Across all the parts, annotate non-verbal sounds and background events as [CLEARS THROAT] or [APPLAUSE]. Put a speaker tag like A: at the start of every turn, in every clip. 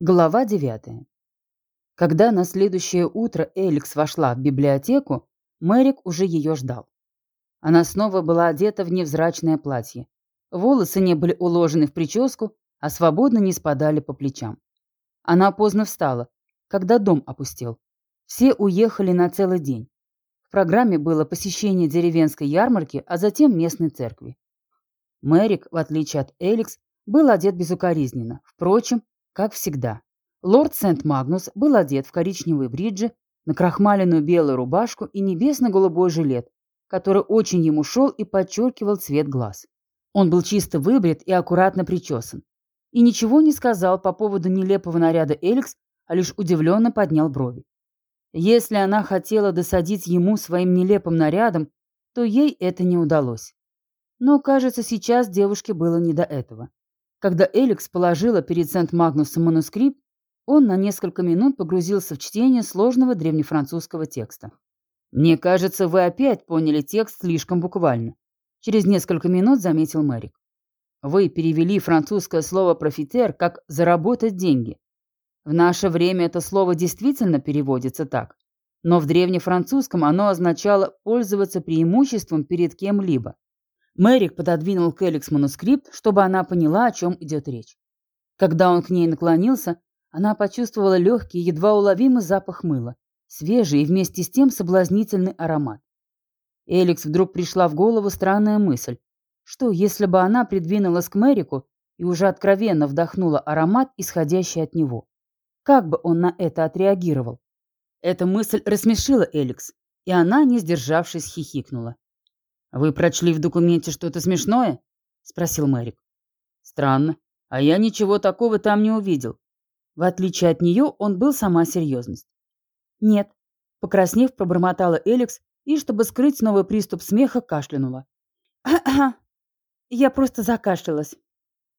A: Глава 9. Когда на следующее утро Эликс вошла в библиотеку, Мэрик уже ее ждал. Она снова была одета в невзрачное платье. Волосы не были уложены в прическу, а свободно не спадали по плечам. Она поздно встала, когда дом опустел. Все уехали на целый день. В программе было посещение деревенской ярмарки, а затем местной церкви. Мэрик, в отличие от Эликс, был одет безукоризненно. Впрочем, как всегда. Лорд Сент-Магнус был одет в коричневые бриджи, накрахмаленную белую рубашку и небесно-голубой жилет, который очень ему шел и подчеркивал цвет глаз. Он был чисто выбрит и аккуратно причесан. И ничего не сказал по поводу нелепого наряда Эликс, а лишь удивленно поднял брови. Если она хотела досадить ему своим нелепым нарядом, то ей это не удалось. Но, кажется, сейчас девушке было не до этого. Когда Эликс положила перед Сент-Магнусом манускрипт, он на несколько минут погрузился в чтение сложного древнефранцузского текста. «Мне кажется, вы опять поняли текст слишком буквально», через несколько минут заметил Мэрик. «Вы перевели французское слово «профитер» как «заработать деньги». В наше время это слово действительно переводится так, но в древнефранцузском оно означало «пользоваться преимуществом перед кем-либо». Мэрик пододвинул к Эликс манускрипт, чтобы она поняла, о чем идет речь. Когда он к ней наклонился, она почувствовала легкий, едва уловимый запах мыла, свежий и вместе с тем соблазнительный аромат. Эликс вдруг пришла в голову странная мысль, что если бы она придвинулась к Мэрику и уже откровенно вдохнула аромат, исходящий от него, как бы он на это отреагировал? Эта мысль рассмешила Эликс, и она, не сдержавшись, хихикнула. «Вы прочли в документе что-то смешное?» — спросил Мэрик. «Странно. А я ничего такого там не увидел». В отличие от нее, он был сама серьезность. «Нет», — покраснев, пробормотала Эликс и, чтобы скрыть новый приступ смеха, кашлянула. «Ха-ха! [CLEARS THROAT] Я просто закашлялась».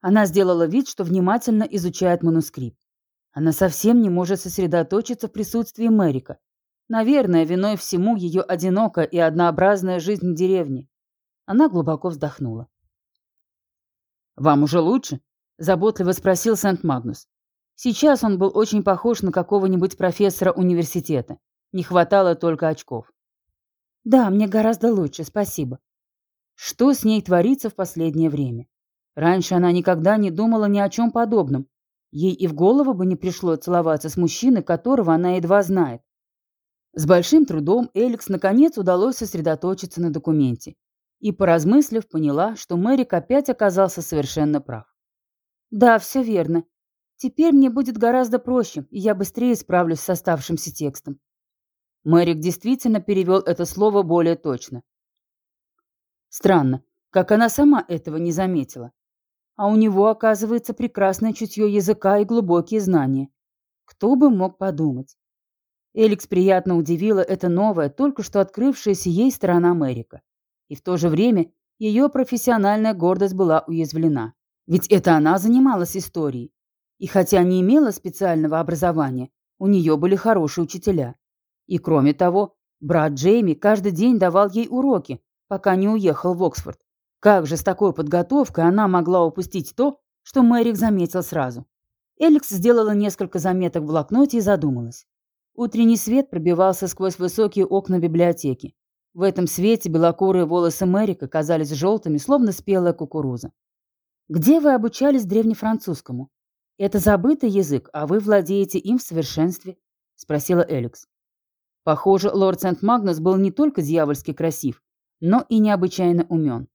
A: Она сделала вид, что внимательно изучает манускрипт. Она совсем не может сосредоточиться в присутствии Мэрика. Наверное, виной всему ее одинокая и однообразная жизнь в деревне. Она глубоко вздохнула. «Вам уже лучше?» – заботливо спросил Сент-Магнус. Сейчас он был очень похож на какого-нибудь профессора университета. Не хватало только очков. «Да, мне гораздо лучше, спасибо». Что с ней творится в последнее время? Раньше она никогда не думала ни о чем подобном. Ей и в голову бы не пришло целоваться с мужчиной, которого она едва знает. С большим трудом Эликс наконец удалось сосредоточиться на документе и, поразмыслив, поняла, что Мэрик опять оказался совершенно прав. «Да, все верно. Теперь мне будет гораздо проще, и я быстрее справлюсь с оставшимся текстом». Мэрик действительно перевел это слово более точно. Странно, как она сама этого не заметила. А у него, оказывается, прекрасное чутье языка и глубокие знания. Кто бы мог подумать? Эликс приятно удивила эта новая, только что открывшаяся ей сторона Америка. И в то же время ее профессиональная гордость была уязвлена. Ведь это она занималась историей. И хотя не имела специального образования, у нее были хорошие учителя. И кроме того, брат Джейми каждый день давал ей уроки, пока не уехал в Оксфорд. Как же с такой подготовкой она могла упустить то, что Мэрик заметил сразу? Эликс сделала несколько заметок в блокноте и задумалась. Утренний свет пробивался сквозь высокие окна библиотеки. В этом свете белокурые волосы Мэрика казались желтыми, словно спелая кукуруза. «Где вы обучались древнефранцузскому? Это забытый язык, а вы владеете им в совершенстве?» — спросила Эликс. Похоже, лорд Сент-Магнус был не только дьявольски красив, но и необычайно умен.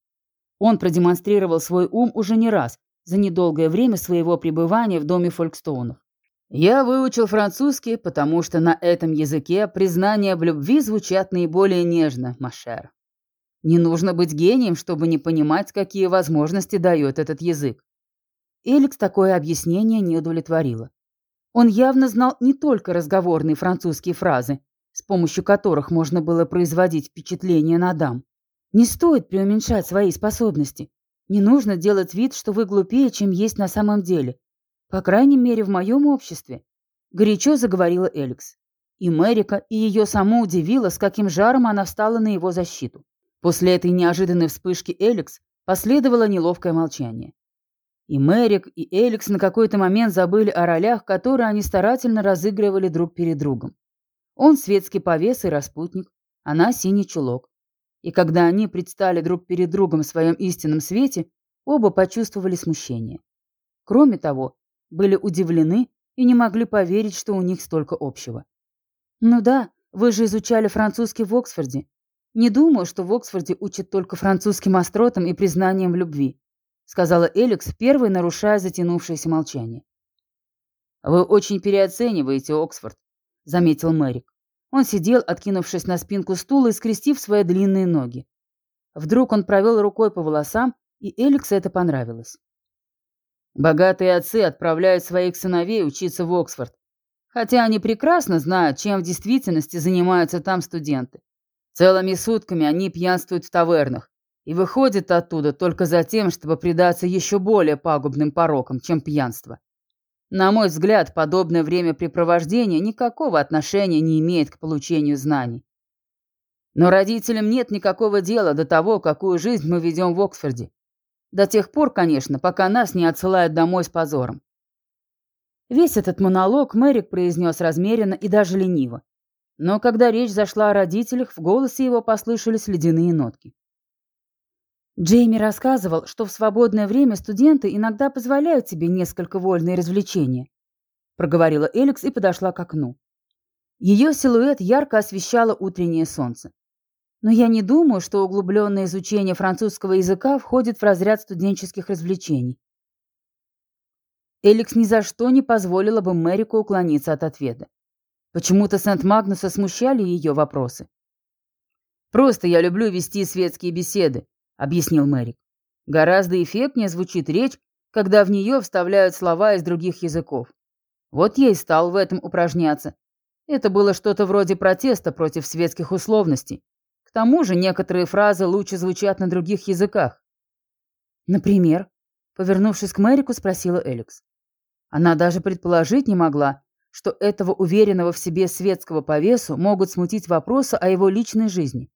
A: Он продемонстрировал свой ум уже не раз за недолгое время своего пребывания в доме Фолькстоунов. Я выучил французский, потому что на этом языке признания в любви звучат наиболее нежно, Машер. Не нужно быть гением, чтобы не понимать, какие возможности дает этот язык. Эликс такое объяснение не удовлетворило. Он явно знал не только разговорные французские фразы, с помощью которых можно было производить впечатление на дам. Не стоит преуменьшать свои способности. Не нужно делать вид, что вы глупее, чем есть на самом деле. По крайней мере, в моем обществе. Горячо заговорила Эликс. И Мэрика, и ее саму удивило, с каким жаром она встала на его защиту. После этой неожиданной вспышки Эликс последовало неловкое молчание. И Мэрик, и Эликс на какой-то момент забыли о ролях, которые они старательно разыгрывали друг перед другом. Он светский повес и распутник, она синий чулок. И когда они предстали друг перед другом в своем истинном свете, оба почувствовали смущение. Кроме того, были удивлены и не могли поверить, что у них столько общего. «Ну да, вы же изучали французский в Оксфорде. Не думаю, что в Оксфорде учат только французским остротам и признанием в любви», сказала Эликс, первой нарушая затянувшееся молчание. «Вы очень переоцениваете Оксфорд», заметил Мэрик. Он сидел, откинувшись на спинку стула и скрестив свои длинные ноги. Вдруг он провел рукой по волосам, и Эликс это понравилось. Богатые отцы отправляют своих сыновей учиться в Оксфорд, хотя они прекрасно знают, чем в действительности занимаются там студенты. Целыми сутками они пьянствуют в тавернах и выходят оттуда только за тем, чтобы предаться еще более пагубным порокам, чем пьянство. На мой взгляд, подобное времяпрепровождение никакого отношения не имеет к получению знаний. Но родителям нет никакого дела до того, какую жизнь мы ведем в Оксфорде. До тех пор, конечно, пока нас не отсылают домой с позором. Весь этот монолог Мэрик произнес размеренно и даже лениво. Но когда речь зашла о родителях, в голосе его послышались ледяные нотки. Джейми рассказывал, что в свободное время студенты иногда позволяют себе несколько вольные развлечения. Проговорила Эликс и подошла к окну. Ее силуэт ярко освещало утреннее солнце. Но я не думаю, что углубленное изучение французского языка входит в разряд студенческих развлечений. Эликс ни за что не позволила бы Мэрику уклониться от ответа. Почему-то Сент-Магнуса смущали ее вопросы. «Просто я люблю вести светские беседы», объяснил Мэрик. Гораздо эффектнее звучит речь, когда в нее вставляют слова из других языков. Вот я и стал в этом упражняться. Это было что-то вроде протеста против светских условностей. К тому же некоторые фразы лучше звучат на других языках. Например, повернувшись к Мэрику, спросила Эликс. Она даже предположить не могла, что этого уверенного в себе светского повесу могут смутить вопросы о его личной жизни.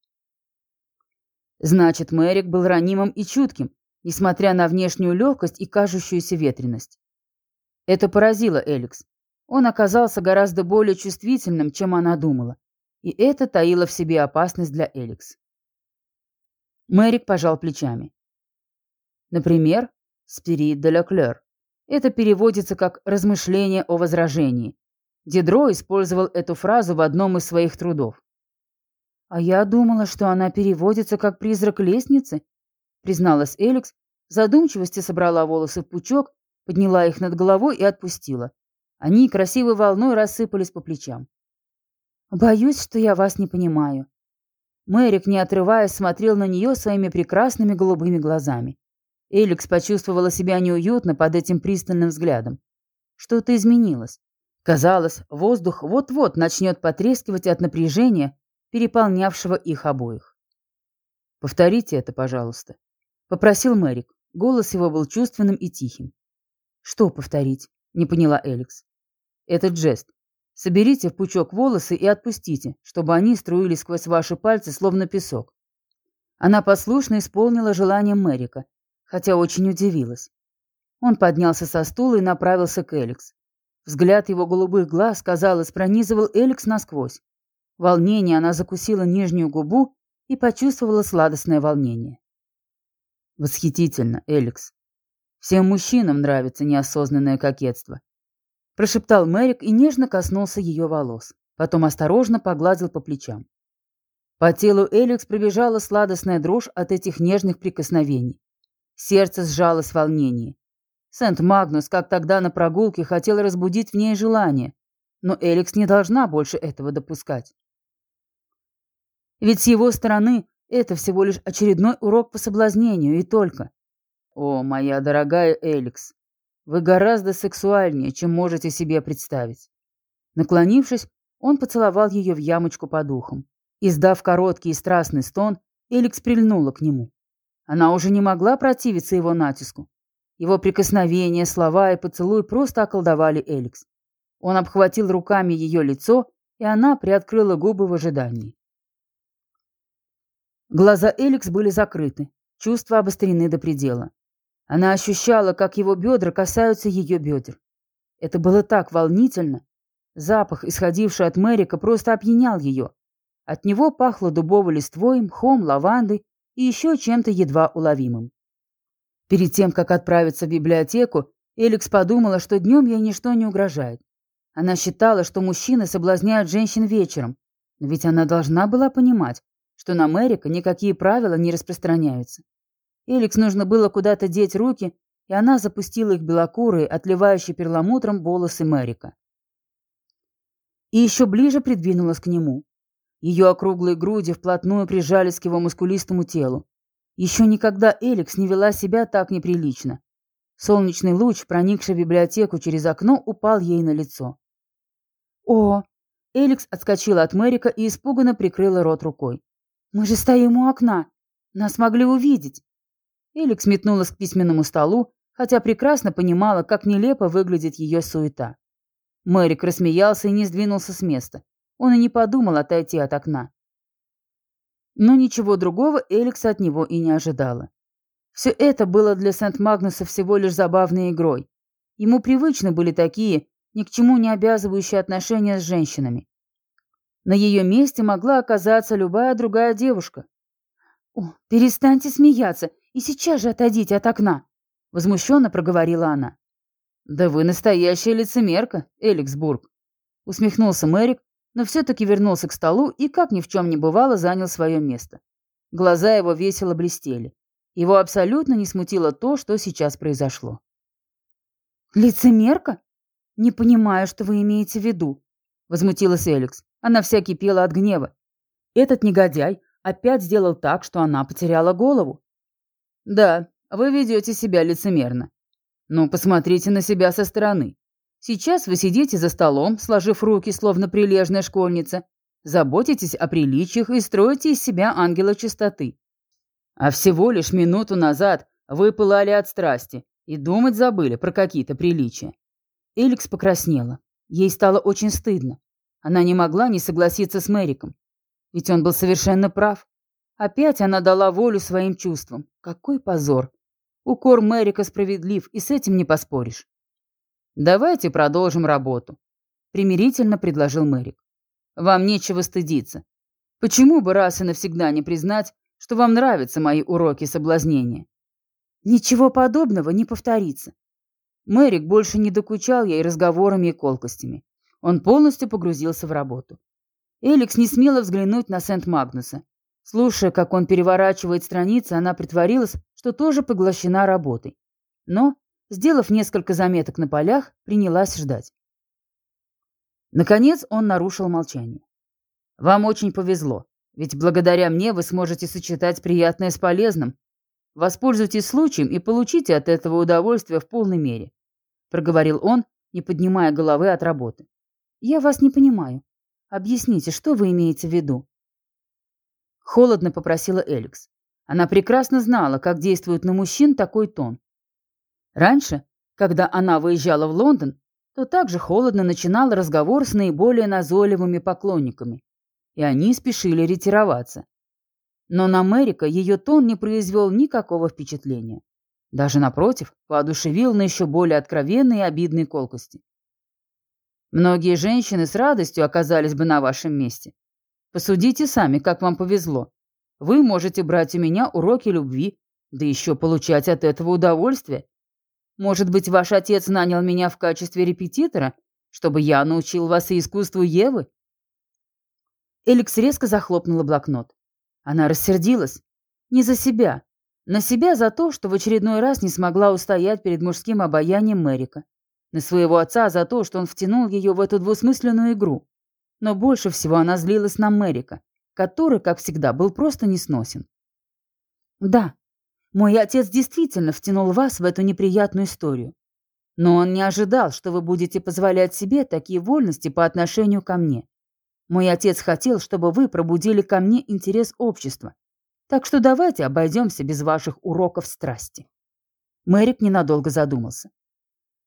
A: Значит, Мэрик был ранимым и чутким, несмотря на внешнюю легкость и кажущуюся ветренность. Это поразило Эликс. Он оказался гораздо более чувствительным, чем она думала. И это таило в себе опасность для Эликс. Мэрик пожал плечами. Например, «Спирит де ла клёр». Это переводится как «размышление о возражении». Дидро использовал эту фразу в одном из своих трудов. «А я думала, что она переводится как «призрак лестницы», — призналась Эликс, в задумчивости собрала волосы в пучок, подняла их над головой и отпустила. Они красивой волной рассыпались по плечам. «Боюсь, что я вас не понимаю». Мэрик, не отрываясь, смотрел на нее своими прекрасными голубыми глазами. Эликс почувствовала себя неуютно под этим пристальным взглядом. Что-то изменилось. Казалось, воздух вот-вот начнет потрескивать от напряжения, переполнявшего их обоих. «Повторите это, пожалуйста», — попросил Мэрик. Голос его был чувственным и тихим. «Что повторить?» — не поняла Эликс. «Этот жест. Соберите в пучок волосы и отпустите, чтобы они струились сквозь ваши пальцы, словно песок». Она послушно исполнила желание Мэрика, хотя очень удивилась. Он поднялся со стула и направился к Эликс. Взгляд его голубых глаз, казалось, пронизывал Эликс насквозь. Волнение она закусила нижнюю губу и почувствовала сладостное волнение. «Восхитительно, Эликс. Всем мужчинам нравится неосознанное кокетство», прошептал Мэрик и нежно коснулся ее волос, потом осторожно погладил по плечам. По телу Эликс пробежала сладостная дрожь от этих нежных прикосновений. Сердце сжалось в волнении. Сент-Магнус, как тогда на прогулке, хотел разбудить в ней желание, но Эликс не должна больше этого допускать. Ведь с его стороны это всего лишь очередной урок по соблазнению и только. О, моя дорогая Эликс, вы гораздо сексуальнее, чем можете себе представить. Наклонившись, он поцеловал ее в ямочку под ухом. Издав короткий и страстный стон, Эликс прильнула к нему. Она уже не могла противиться его натиску. Его прикосновения, слова и поцелуй просто околдовали Эликс. Он обхватил руками ее лицо, и она приоткрыла губы в ожидании. Глаза Эликс были закрыты, чувства обострены до предела. Она ощущала, как его бедра касаются ее бедер. Это было так волнительно. Запах, исходивший от Мэрика, просто опьянял ее. От него пахло дубовой листвой, мхом, лавандой и еще чем-то едва уловимым. Перед тем, как отправиться в библиотеку, Эликс подумала, что днем ей ничто не угрожает. Она считала, что мужчины соблазняют женщин вечером, ведь она должна была понимать, что на Мэрика никакие правила не распространяются. Эликс нужно было куда-то деть руки, и она запустила их белокурые, отливающие перламутром волосы Мэрика. И еще ближе придвинулась к нему. Ее округлые груди вплотную прижались к его мускулистому телу. Еще никогда Эликс не вела себя так неприлично. Солнечный луч, проникший в библиотеку через окно, упал ей на лицо. «О!» Эликс отскочила от Мэрика и испуганно прикрыла рот рукой. «Мы же стоим у окна. Нас могли увидеть». Эликс метнулась к письменному столу, хотя прекрасно понимала, как нелепо выглядит ее суета. Мэрик рассмеялся и не сдвинулся с места. Он и не подумал отойти от окна. Но ничего другого Эликс от него и не ожидала. Все это было для Сент-Магнуса всего лишь забавной игрой. Ему привычны были такие, ни к чему не обязывающие отношения с женщинами. На ее месте могла оказаться любая другая девушка. «О, перестаньте смеяться и сейчас же отойдите от окна!» Возмущенно проговорила она. «Да вы настоящая лицемерка, Эликсбург!» Усмехнулся Мэрик, но все-таки вернулся к столу и, как ни в чем не бывало, занял свое место. Глаза его весело блестели. Его абсолютно не смутило то, что сейчас произошло. «Лицемерка? Не понимаю, что вы имеете в виду», — возмутилась Эликс. Она вся кипела от гнева. Этот негодяй опять сделал так, что она потеряла голову. «Да, вы ведете себя лицемерно. Но посмотрите на себя со стороны. Сейчас вы сидите за столом, сложив руки, словно прилежная школьница, заботитесь о приличиях и строите из себя ангела чистоты. А всего лишь минуту назад вы пылали от страсти и думать забыли про какие-то приличия. Эликс покраснела. Ей стало очень стыдно. Она не могла не согласиться с Мэриком. Ведь он был совершенно прав. Опять она дала волю своим чувствам. Какой позор. Укор Мэрика справедлив, и с этим не поспоришь. «Давайте продолжим работу», — примирительно предложил Мэрик. «Вам нечего стыдиться. Почему бы раз и навсегда не признать, что вам нравятся мои уроки соблазнения?» «Ничего подобного не повторится». Мэрик больше не докучал ей разговорами и колкостями. Он полностью погрузился в работу. Эликс не смела взглянуть на Сент-Магнуса. Слушая, как он переворачивает страницы, она притворилась, что тоже поглощена работой. Но Сделав несколько заметок на полях, принялась ждать. Наконец он нарушил молчание. «Вам очень повезло, ведь благодаря мне вы сможете сочетать приятное с полезным. Воспользуйтесь случаем и получите от этого удовольствие в полной мере», проговорил он, не поднимая головы от работы. «Я вас не понимаю. Объясните, что вы имеете в виду?» Холодно попросила Эликс. Она прекрасно знала, как действует на мужчин такой тон. Раньше, когда она выезжала в Лондон, то также холодно начинала разговор с наиболее назойливыми поклонниками, и они спешили ретироваться. Но на Мэрика ее тон не произвел никакого впечатления. Даже напротив, воодушевил на еще более откровенные и обидные колкости. Многие женщины с радостью оказались бы на вашем месте. Посудите сами, как вам повезло. Вы можете брать у меня уроки любви, да еще получать от этого удовольствие, может быть, ваш отец нанял меня в качестве репетитора, чтобы я научил вас и искусству Евы?» Эликс резко захлопнула блокнот. Она рассердилась. Не за себя. На себя за то, что в очередной раз не смогла устоять перед мужским обаянием Мэрика. На своего отца за то, что он втянул ее в эту двусмысленную игру. Но больше всего она злилась на Мэрика, который, как всегда, был просто несносен. Да, мой отец действительно втянул вас в эту неприятную историю. Но он не ожидал, что вы будете позволять себе такие вольности по отношению ко мне. Мой отец хотел, чтобы вы пробудили ко мне интерес общества. Так что давайте обойдемся без ваших уроков страсти. Мэрик ненадолго задумался.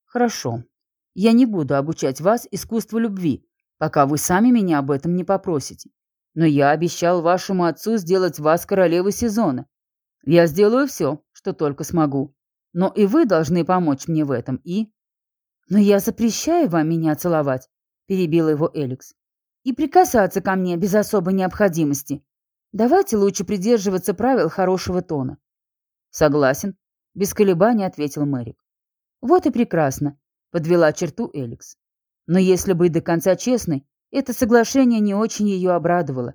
A: Хорошо. Я не буду обучать вас искусству любви, пока вы сами меня об этом не попросите. Но я обещал вашему отцу сделать вас королевой сезона, я сделаю все, что только смогу. Но и вы должны помочь мне в этом, и...» «Но я запрещаю вам меня целовать», — перебила его Эликс. «И прикасаться ко мне без особой необходимости. Давайте лучше придерживаться правил хорошего тона». «Согласен», — без колебаний ответил Мэрик. «Вот и прекрасно», — подвела черту Эликс. Но если быть до конца честной, это соглашение не очень ее обрадовало.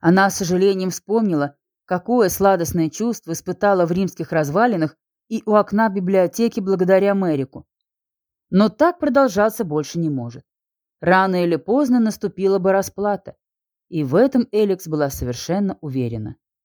A: Она с сожалением вспомнила, какое сладостное чувство испытала в римских развалинах и у окна библиотеки благодаря Мэрику. Но так продолжаться больше не может. Рано или поздно наступила бы расплата. И в этом Эликс была совершенно уверена.